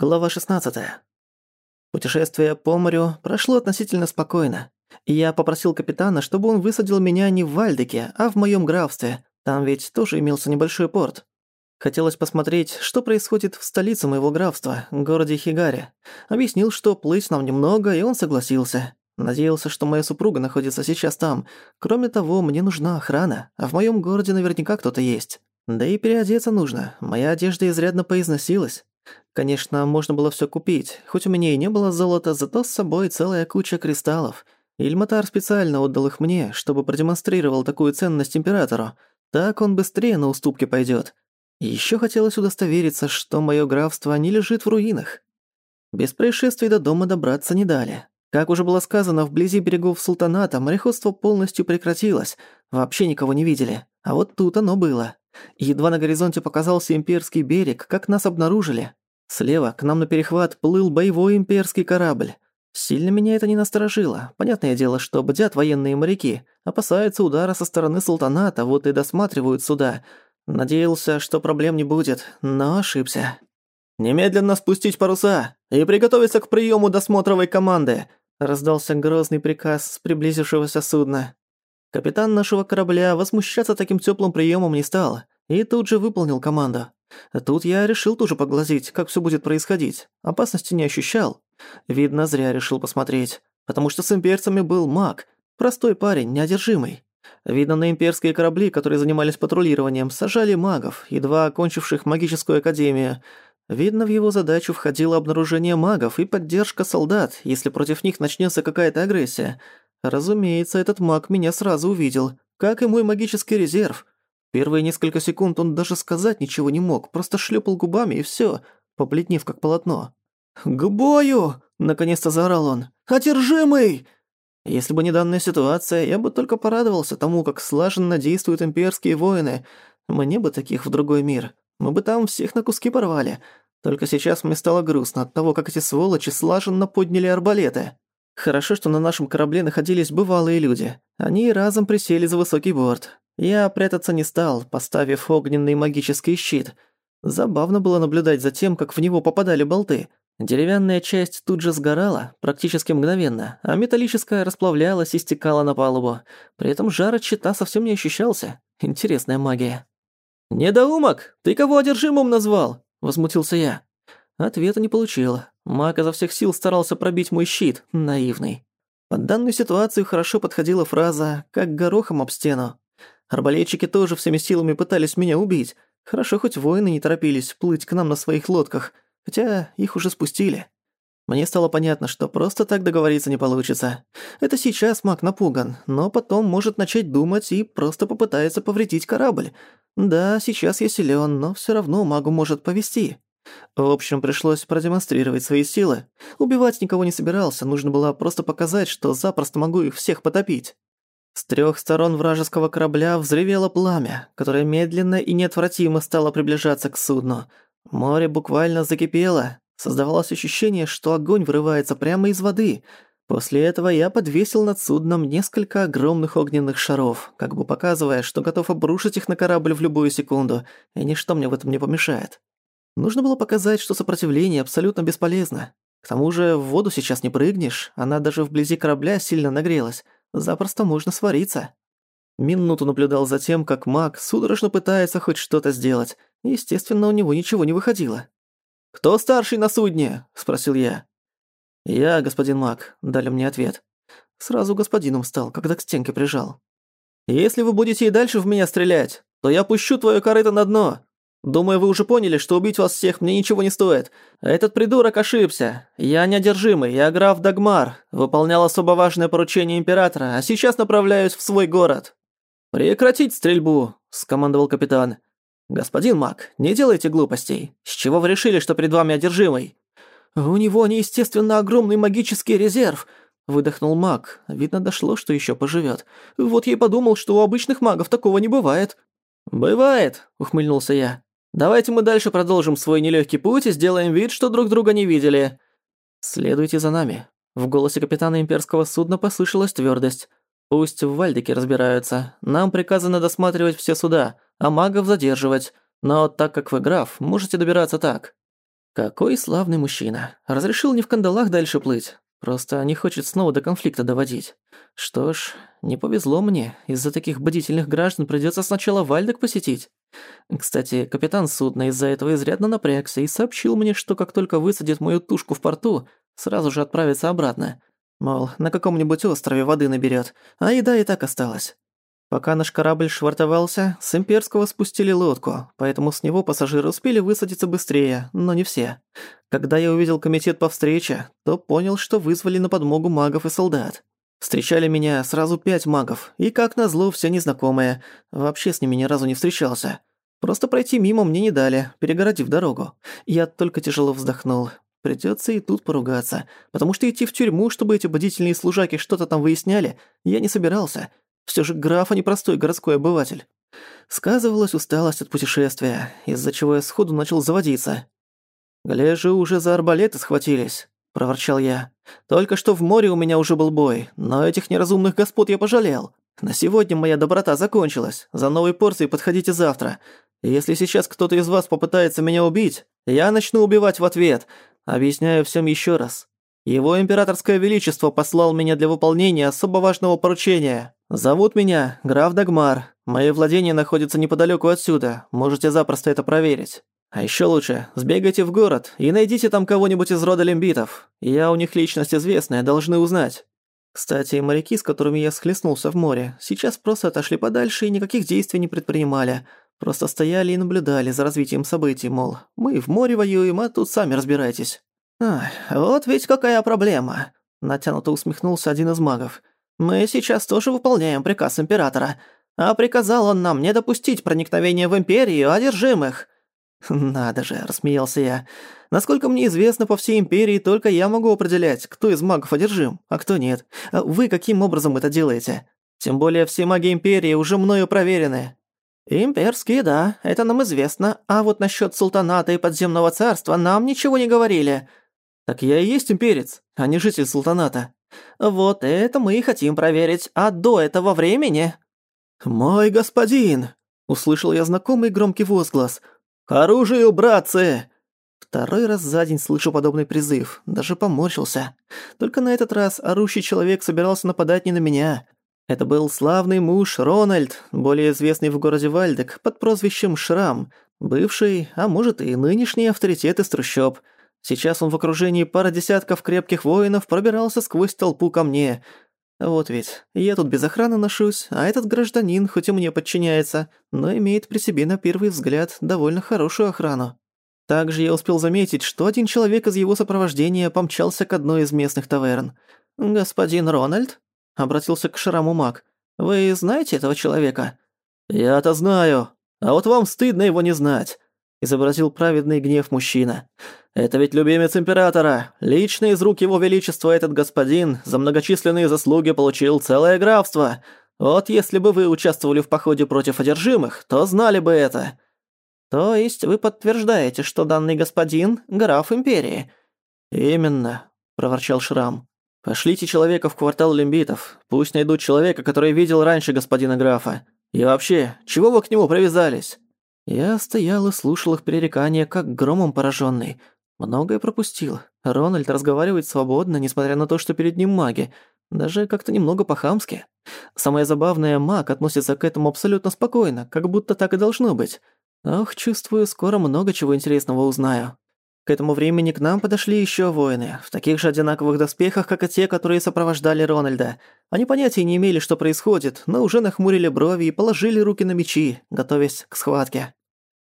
Глава 16. Путешествие по морю прошло относительно спокойно. Я попросил капитана, чтобы он высадил меня не в Вальдеке, а в моем графстве. Там ведь тоже имелся небольшой порт. Хотелось посмотреть, что происходит в столице моего графства, городе Хигаре. Объяснил, что плыть нам немного, и он согласился. Надеялся, что моя супруга находится сейчас там. Кроме того, мне нужна охрана, а в моем городе наверняка кто-то есть. Да и переодеться нужно. Моя одежда изрядно поизносилась. Конечно, можно было всё купить, хоть у меня и не было золота, зато с собой целая куча кристаллов. Ильматар специально отдал их мне, чтобы продемонстрировал такую ценность императору. Так он быстрее на уступки пойдёт. И ещё хотелось удостовериться, что моё графство не лежит в руинах. Без происшествий до дома добраться не дали. Как уже было сказано, вблизи берегов султаната мореходство полностью прекратилось, вообще никого не видели. А вот тут оно было. Едва на горизонте показался имперский берег, как нас обнаружили. Слева к нам на перехват плыл боевой имперский корабль. Сильно меня это не насторожило. Понятное дело, что бдят военные моряки, опасаются удара со стороны султаната, вот и досматривают суда. Надеялся, что проблем не будет, но ошибся. «Немедленно спустить паруса и приготовиться к приему досмотровой команды», раздался грозный приказ с приблизившегося судна. Капитан нашего корабля возмущаться таким теплым приемом не стал и тут же выполнил команду. Тут я решил тоже поглазеть, как все будет происходить. Опасности не ощущал. Видно, зря решил посмотреть, потому что с имперцами был маг, простой парень, неодержимый. Видно, на имперские корабли, которые занимались патрулированием, сажали магов, едва окончивших магическую академию. Видно, в его задачу входило обнаружение магов и поддержка солдат, если против них начнется какая-то агрессия. Разумеется, этот маг меня сразу увидел, как и мой магический резерв. Первые несколько секунд он даже сказать ничего не мог, просто шлепал губами и все, побледнев как полотно. «К бою!» – наконец-то заорал он. «Одержимый!» Если бы не данная ситуация, я бы только порадовался тому, как слаженно действуют имперские воины. Мне бы таких в другой мир. Мы бы там всех на куски порвали. Только сейчас мне стало грустно от того, как эти сволочи слаженно подняли арбалеты. Хорошо, что на нашем корабле находились бывалые люди. Они разом присели за высокий борт. Я прятаться не стал, поставив огненный магический щит. Забавно было наблюдать за тем, как в него попадали болты. Деревянная часть тут же сгорала, практически мгновенно, а металлическая расплавлялась и стекала на палубу. При этом жар от щита совсем не ощущался. Интересная магия. «Недоумок! Ты кого одержимым назвал?» – возмутился я. Ответа не получил. Маг изо всех сил старался пробить мой щит, наивный. Под данную ситуацию хорошо подходила фраза «как горохом об стену». Арбалетчики тоже всеми силами пытались меня убить. Хорошо, хоть воины не торопились плыть к нам на своих лодках, хотя их уже спустили. Мне стало понятно, что просто так договориться не получится. Это сейчас маг напуган, но потом может начать думать и просто попытается повредить корабль. Да, сейчас я силён, но всё равно магу может повести. В общем, пришлось продемонстрировать свои силы. Убивать никого не собирался, нужно было просто показать, что запросто могу их всех потопить. С трёх сторон вражеского корабля взревело пламя, которое медленно и неотвратимо стало приближаться к судну. Море буквально закипело. Создавалось ощущение, что огонь вырывается прямо из воды. После этого я подвесил над судном несколько огромных огненных шаров, как бы показывая, что готов обрушить их на корабль в любую секунду, и ничто мне в этом не помешает. Нужно было показать, что сопротивление абсолютно бесполезно. К тому же в воду сейчас не прыгнешь, она даже вблизи корабля сильно нагрелась. Запросто можно свариться. Минуту наблюдал за тем, как маг судорожно пытается хоть что-то сделать. Естественно, у него ничего не выходило. «Кто старший на судне?» – спросил я. «Я, господин маг», – дали мне ответ. Сразу господином стал, когда к стенке прижал. «Если вы будете и дальше в меня стрелять, то я пущу твое корыто на дно. Думаю, вы уже поняли, что убить вас всех мне ничего не стоит. Этот придурок ошибся. Я неодержимый, я граф Дагмар, выполнял особо важное поручение императора, а сейчас направляюсь в свой город. Прекратить стрельбу, скомандовал капитан. Господин Мак, не делайте глупостей. С чего вы решили, что перед вами одержимый? У него неестественно огромный магический резерв, выдохнул Мак. Видно, дошло, что еще поживет. Вот я и подумал, что у обычных магов такого не бывает. «Бывает», — ухмыльнулся я. Давайте мы дальше продолжим свой нелегкий путь и сделаем вид, что друг друга не видели. Следуйте за нами. В голосе капитана имперского судна послышалась твердость. Пусть в Вальдике разбираются. Нам приказано досматривать все суда, а магов задерживать. Но так как вы граф, можете добираться так. Какой славный мужчина. Разрешил не в кандалах дальше плыть. Просто не хочет снова до конфликта доводить. Что ж, не повезло мне. Из-за таких бдительных граждан придётся сначала Вальдек посетить. Кстати, капитан судна из-за этого изрядно напрягся и сообщил мне, что как только высадит мою тушку в порту, сразу же отправится обратно. Мол, на каком-нибудь острове воды наберёт, а еда и так осталась. Пока наш корабль швартовался, с имперского спустили лодку, поэтому с него пассажиры успели высадиться быстрее, но не все. Когда я увидел комитет по встрече, то понял, что вызвали на подмогу магов и солдат. Встречали меня сразу пять магов, и, как назло, все незнакомые. Вообще с ними ни разу не встречался. Просто пройти мимо мне не дали, перегородив дорогу. Я только тяжело вздохнул. Придётся и тут поругаться, потому что идти в тюрьму, чтобы эти бодительные служаки что-то там выясняли, я не собирался. Всё же граф, а не простой городской обыватель. Сказывалась усталость от путешествия, из-за чего я сходу начал заводиться. «Гляжу, уже за арбалеты схватились», — проворчал я. «Только что в море у меня уже был бой, но этих неразумных господ я пожалел. На сегодня моя доброта закончилась. За новой порцией подходите завтра. Если сейчас кто-то из вас попытается меня убить, я начну убивать в ответ. Объясняю всем ещё раз. Его императорское величество послал меня для выполнения особо важного поручения. Зовут меня граф Дагмар. Мои владения находятся неподалеку отсюда. Можете запросто это проверить. А еще лучше, сбегайте в город и найдите там кого-нибудь из рода лимбитов. Я у них личность известная, должны узнать. Кстати, моряки, с которыми я схлестнулся в море, сейчас просто отошли подальше и никаких действий не предпринимали. Просто стояли и наблюдали за развитием событий, мол, мы в море воюем, а тут сами разбирайтесь. «Ах, вот ведь какая проблема!» – натянуто усмехнулся один из магов. «Мы сейчас тоже выполняем приказ Императора, а приказал он нам не допустить проникновения в Империю одержимых». «Надо же», – рассмеялся я. «Насколько мне известно, по всей Империи только я могу определять, кто из магов одержим, а кто нет. А вы каким образом это делаете? Тем более все маги Империи уже мною проверены». «Имперские, да, это нам известно, а вот насчет султаната и подземного царства нам ничего не говорили», «Так я и есть имперец, а не житель султаната». «Вот это мы и хотим проверить, а до этого времени...» «Мой господин!» — услышал я знакомый громкий возглас. «К оружию, братцы!» Второй раз за день слышу подобный призыв, даже поморщился. Только на этот раз орущий человек собирался нападать не на меня. Это был славный муж Рональд, более известный в городе Вальдек, под прозвищем Шрам, бывший, а может и нынешний авторитет из трущоб — Сейчас он в окружении пары десятков крепких воинов пробирался сквозь толпу ко мне. Вот ведь, я тут без охраны ношусь, а этот гражданин, хоть и мне подчиняется, но имеет при себе на первый взгляд довольно хорошую охрану. Также я успел заметить, что один человек из его сопровождения помчался к одной из местных таверн. «Господин Рональд?» — обратился к Шраму маг. «Вы знаете этого человека?» «Я-то знаю. А вот вам стыдно его не знать изобразил праведный гнев мужчина. «Это ведь любимец императора. Лично из рук его величества этот господин за многочисленные заслуги получил целое графство. Вот если бы вы участвовали в походе против одержимых, то знали бы это». «То есть вы подтверждаете, что данный господин – граф империи?» «Именно», – проворчал Шрам. «Пошлите человека в квартал лимбитов. Пусть найдут человека, который видел раньше господина графа. И вообще, чего вы к нему привязались?» Я стоял и слушал их пререкания, как громом пораженный. Многое пропустил. Рональд разговаривает свободно, несмотря на то, что перед ним маги. Даже как-то немного по-хамски. Самое забавное, маг относится к этому абсолютно спокойно, как будто так и должно быть. Ох, чувствую, скоро много чего интересного узнаю. К этому времени к нам подошли еще воины, в таких же одинаковых доспехах, как и те, которые сопровождали Рональда. Они понятия не имели, что происходит, но уже нахмурили брови и положили руки на мечи, готовясь к схватке.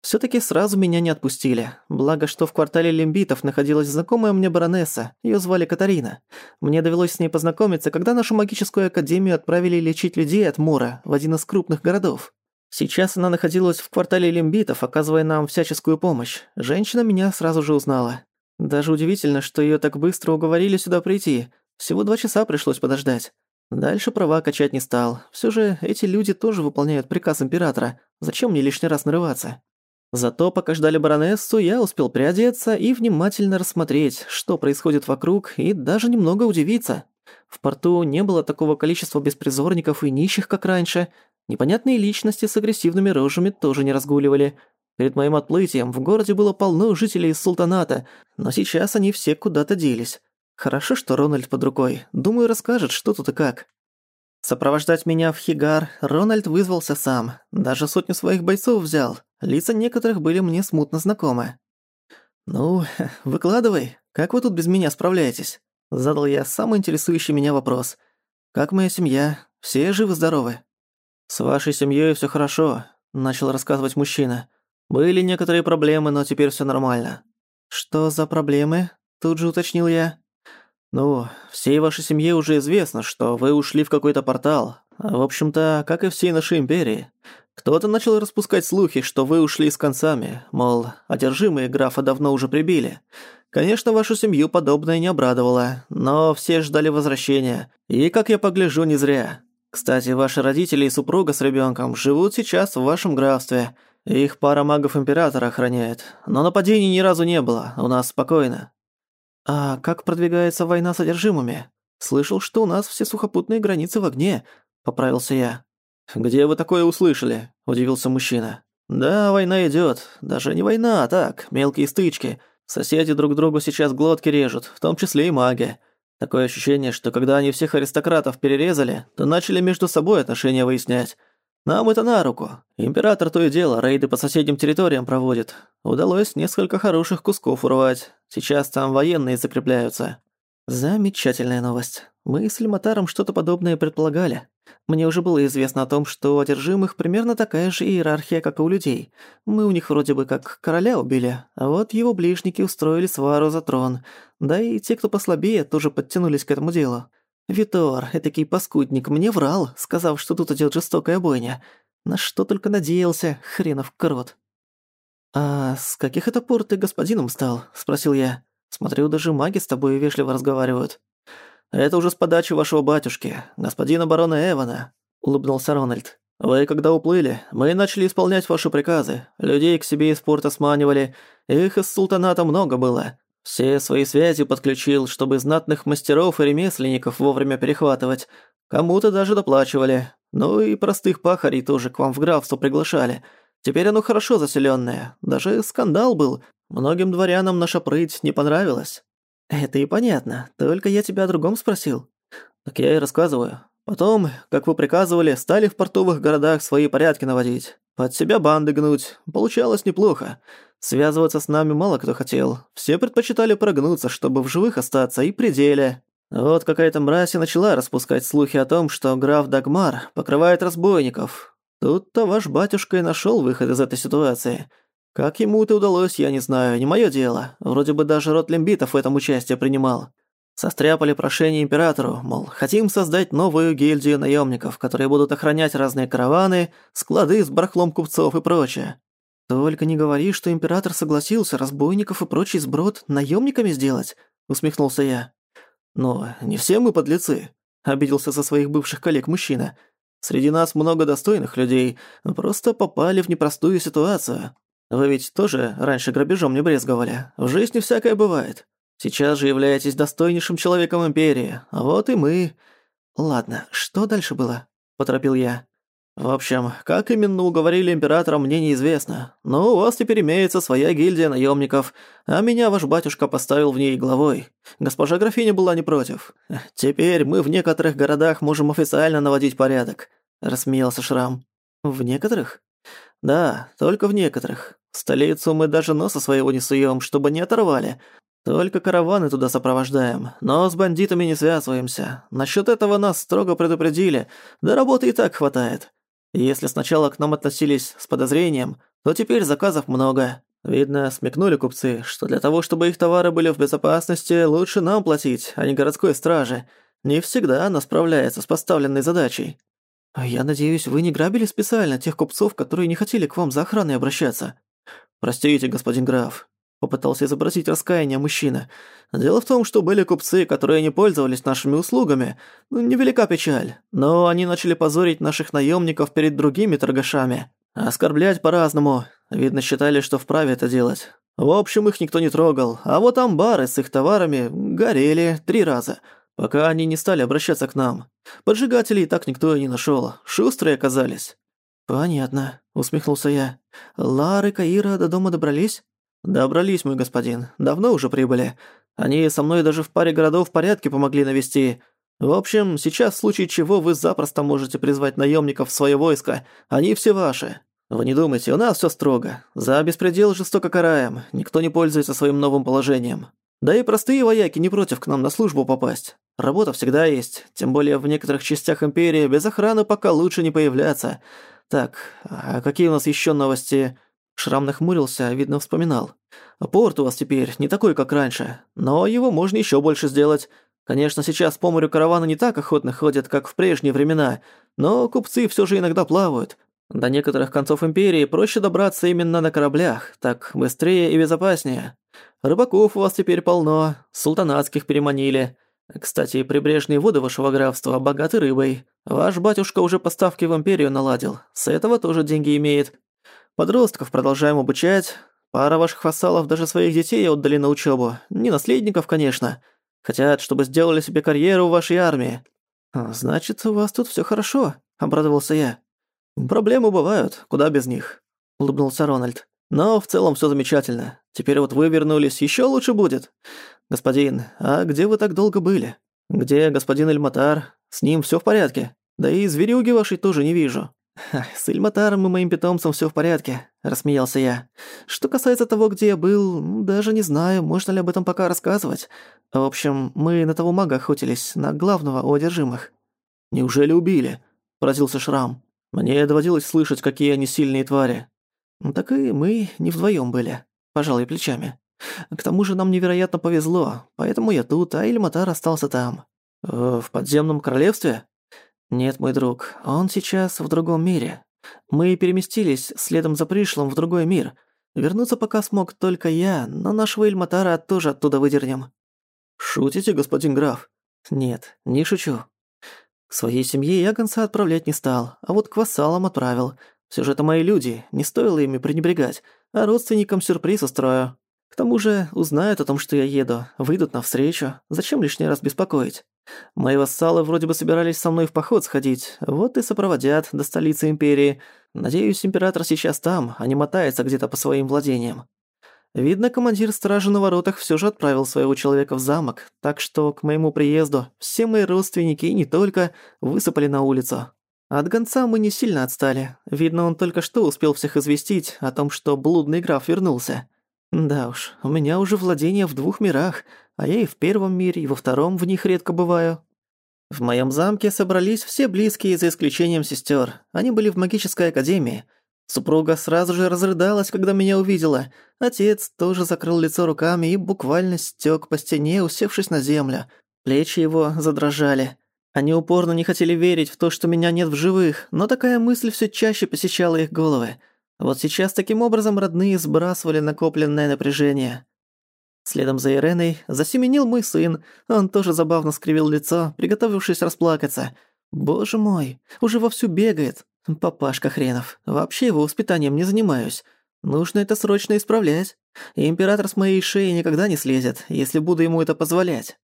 Всё-таки сразу меня не отпустили. Благо, что в квартале лимбитов находилась знакомая мне баронесса. Её звали Катарина. Мне довелось с ней познакомиться, когда нашу магическую академию отправили лечить людей от мора в один из крупных городов. Сейчас она находилась в квартале лимбитов, оказывая нам всяческую помощь. Женщина меня сразу же узнала. Даже удивительно, что её так быстро уговорили сюда прийти. Всего два часа пришлось подождать. Дальше права качать не стал. Всё же эти люди тоже выполняют приказ императора. Зачем мне лишний раз нарываться? Зато пока ждали баронессу, я успел приодеться и внимательно рассмотреть, что происходит вокруг, и даже немного удивиться. В порту не было такого количества беспризорников и нищих, как раньше. Непонятные личности с агрессивными рожами тоже не разгуливали. Перед моим отплытием в городе было полно жителей из султаната, но сейчас они все куда-то делись. Хорошо, что Рональд под рукой. Думаю, расскажет, что тут и как. Сопровождать меня в Хигар Рональд вызвался сам. Даже сотню своих бойцов взял. Лица некоторых были мне смутно знакомы. «Ну, выкладывай. Как вы тут без меня справляетесь?» Задал я самый интересующий меня вопрос. «Как моя семья? Все живы-здоровы?» «С вашей семьей все хорошо», — начал рассказывать мужчина. «Были некоторые проблемы, но теперь все нормально». «Что за проблемы?» — тут же уточнил я. «Ну, всей вашей семье уже известно, что вы ушли в какой-то портал. В общем-то, как и всей нашей империи. Кто-то начал распускать слухи, что вы ушли с концами, мол, одержимые графа давно уже прибили. Конечно, вашу семью подобное не обрадовало, но все ждали возвращения. И, как я погляжу, не зря. Кстати, ваши родители и супруга с ребенком живут сейчас в вашем графстве. Их пара магов Императора охраняет. Но нападений ни разу не было, у нас спокойно. «А как продвигается война с одержимыми? Слышал, что у нас все сухопутные границы в огне», — поправился я. «Где вы такое услышали?» — удивился мужчина. «Да, война идёт. Даже не война, а так, мелкие стычки. Соседи друг другу сейчас глотки режут, в том числе и маги. Такое ощущение, что когда они всех аристократов перерезали, то начали между собой отношения выяснять. Нам это на руку. Император то и дело рейды по соседним территориям проводит. Удалось несколько хороших кусков урвать. Сейчас там военные закрепляются. Замечательная новость. Мы с Лиматаром что-то подобное предполагали. Мне уже было известно о том, что у одержимых примерно такая же иерархия, как и у людей. Мы у них вроде бы как короля убили, а вот его ближники устроили свару за трон. Да и те, кто послабее, тоже подтянулись к этому делу. Витор, этакий паскудник, мне врал, сказав, что тут идет жестокая бойня. На что только надеялся, хренов крот. «А с каких это пор ты господином стал?» – спросил я. «Смотрю, даже маги с тобой вежливо разговаривают». «Это уже с подачи вашего батюшки, господина барона Эвана», – улыбнулся Рональд. «Вы когда уплыли, мы начали исполнять ваши приказы. Людей к себе из порта сманивали. Их из султаната много было. Все свои связи подключил, чтобы знатных мастеров и ремесленников вовремя перехватывать. Кому-то даже доплачивали. Ну и простых пахарей тоже к вам в графство приглашали. Теперь оно хорошо заселенное. Даже скандал был. Многим дворянам наша прыть не понравилась. Это и понятно. Только я тебя о другом спросил. Так я и рассказываю. Потом, как вы приказывали, стали в портовых городах свои порядки наводить. Под себя банды гнуть. Получалось неплохо. Связываться с нами мало кто хотел. Все предпочитали прогнуться, чтобы в живых остаться, и пределе. Вот какая-то мразь и начала распускать слухи о том, что граф Дагмар покрывает разбойников. Тут-то ваш батюшка и нашел выход из этой ситуации. Как ему это удалось, я не знаю, не мое дело. Вроде бы даже род лимбитов в этом участие принимал. Состряпали прошение императору, мол, хотим создать новую гильдию наемников, которые будут охранять разные караваны, склады с барахлом купцов и прочее. «Только не говори, что император согласился разбойников и прочий сброд наемниками сделать», — усмехнулся я. «Но не все мы подлецы», — обиделся со своих бывших коллег мужчина. «Среди нас много достойных людей, просто попали в непростую ситуацию. Вы ведь тоже раньше грабежом не брезговали. В жизни всякое бывает. Сейчас же являетесь достойнейшим человеком Империи, а вот и мы...» «Ладно, что дальше было?» — поторопил я. В общем, как именно уговорили императора, мне неизвестно. Но у вас теперь имеется своя гильдия наемников, а меня ваш батюшка поставил в ней главой. Госпожа графиня была не против. Теперь мы в некоторых городах можем официально наводить порядок», — рассмеялся Шрам. «В некоторых?» «Да, только в некоторых. В столицу мы даже носа своего не суем, чтобы не оторвали. Только караваны туда сопровождаем, но с бандитами не связываемся. Насчет этого нас строго предупредили, да работы и так хватает». Если сначала к нам относились с подозрением, то теперь заказов много. Видно, смекнули купцы, что для того, чтобы их товары были в безопасности, лучше нам платить, а не городской страже. Не всегда она справляется с поставленной задачей. А я надеюсь, вы не грабили специально тех купцов, которые не хотели к вам за охраной обращаться. Простите, господин граф, Попытался изобразить раскаяние мужчина. Дело в том, что были купцы, которые не пользовались нашими услугами. Ну, невелика печаль. Но они начали позорить наших наемников перед другими торгашами. Оскорблять по-разному. Видно, считали, что вправе это делать. В общем, их никто не трогал. А вот амбары с их товарами горели три раза. Пока они не стали обращаться к нам. Поджигателей так никто и не нашел. Шустрые оказались. «Понятно», — усмехнулся я. «Лары, Каира до дома добрались?» «Добрались, мой господин. Давно уже прибыли. Они со мной даже в паре городов порядке помогли навести. В общем, сейчас в случае чего вы запросто можете призвать наемников в свое войско. Они все ваши. Вы не думайте, у нас все строго. За беспредел жестоко караем. Никто не пользуется своим новым положением. Да и простые вояки не против к нам на службу попасть. Работа всегда есть, тем более в некоторых частях Империи без охраны пока лучше не появляться. Так, а какие у нас еще новости? Шрам нахмурился, видно, вспоминал. Порт у вас теперь не такой, как раньше, но его можно еще больше сделать. Конечно, сейчас по морю караваны не так охотно ходят, как в прежние времена, но купцы все же иногда плавают. До некоторых концов империи проще добраться именно на кораблях, так быстрее и безопаснее. Рыбаков у вас теперь полно, султанатских переманили. Кстати, прибрежные воды вашего графства богаты рыбой. Ваш батюшка уже поставки в империю наладил, с этого тоже деньги имеет. Подростков продолжаем обучать. Пара ваших вассалов даже своих детей отдали на учебу. Не наследников, конечно. Хотят, чтобы сделали себе карьеру в вашей армии. Значит, у вас тут все хорошо, обрадовался я. «Проблемы бывают, куда без них», — улыбнулся Рональд. «Но в целом все замечательно. Теперь вот вы вернулись, еще лучше будет. Господин, а где вы так долго были? Где господин Эльматар? С ним все в порядке? Да и зверюги вашей тоже не вижу». «С Эльматаром и моим питомцем все в порядке», — рассмеялся я. «Что касается того, где я был, даже не знаю, можно ли об этом пока рассказывать. В общем, мы на того мага охотились, на главного у одержимых». «Неужели убили?» — поразился Шрам. Мне доводилось слышать, какие они сильные твари. Ну, так и мы не вдвоем были, пожалуй, плечами. К тому же нам невероятно повезло, поэтому я тут, а Ильматар остался там. Э, в подземном королевстве? Нет, мой друг, он сейчас в другом мире. Мы переместились следом за пришлым в другой мир. Вернуться пока смог только я, но нашего Ильматара тоже оттуда выдернем. Шутите, господин граф? Нет, не шучу. К своей семье я гонца отправлять не стал, а вот к вассалам отправил. Все же это мои люди, не стоило ими пренебрегать, а родственникам сюрприз устрою. К тому же узнают о том, что я еду, выйдут навстречу. Зачем лишний раз беспокоить? Мои вассалы вроде бы собирались со мной в поход сходить, вот и сопроводят до столицы империи. Надеюсь, император сейчас там, а не мотается где-то по своим владениям. Видно, командир стражи на воротах всё же отправил своего человека в замок, так что к моему приезду все мои родственники и не только высыпали на улицу. От гонца мы не сильно отстали. Видно, он только что успел всех известить о том, что блудный граф вернулся. Да уж, у меня уже владение в двух мирах, а я и в первом мире, и во втором в них редко бываю. В моем замке собрались все близкие, за исключением сестер. Они были в магической академии – Супруга сразу же разрыдалась, когда меня увидела. Отец тоже закрыл лицо руками и буквально стёк по стене, усевшись на землю. Плечи его задрожали. Они упорно не хотели верить в то, что меня нет в живых, но такая мысль всё чаще посещала их головы. Вот сейчас таким образом родные сбрасывали накопленное напряжение. Следом за Иреной засеменил мой сын. Он тоже забавно скривил лицо, приготовившись расплакаться. «Боже мой, уже вовсю бегает. Папашка хренов. Вообще его воспитанием не занимаюсь. Нужно это срочно исправлять. Император с моей шеи никогда не слезет, если буду ему это позволять.